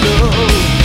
No.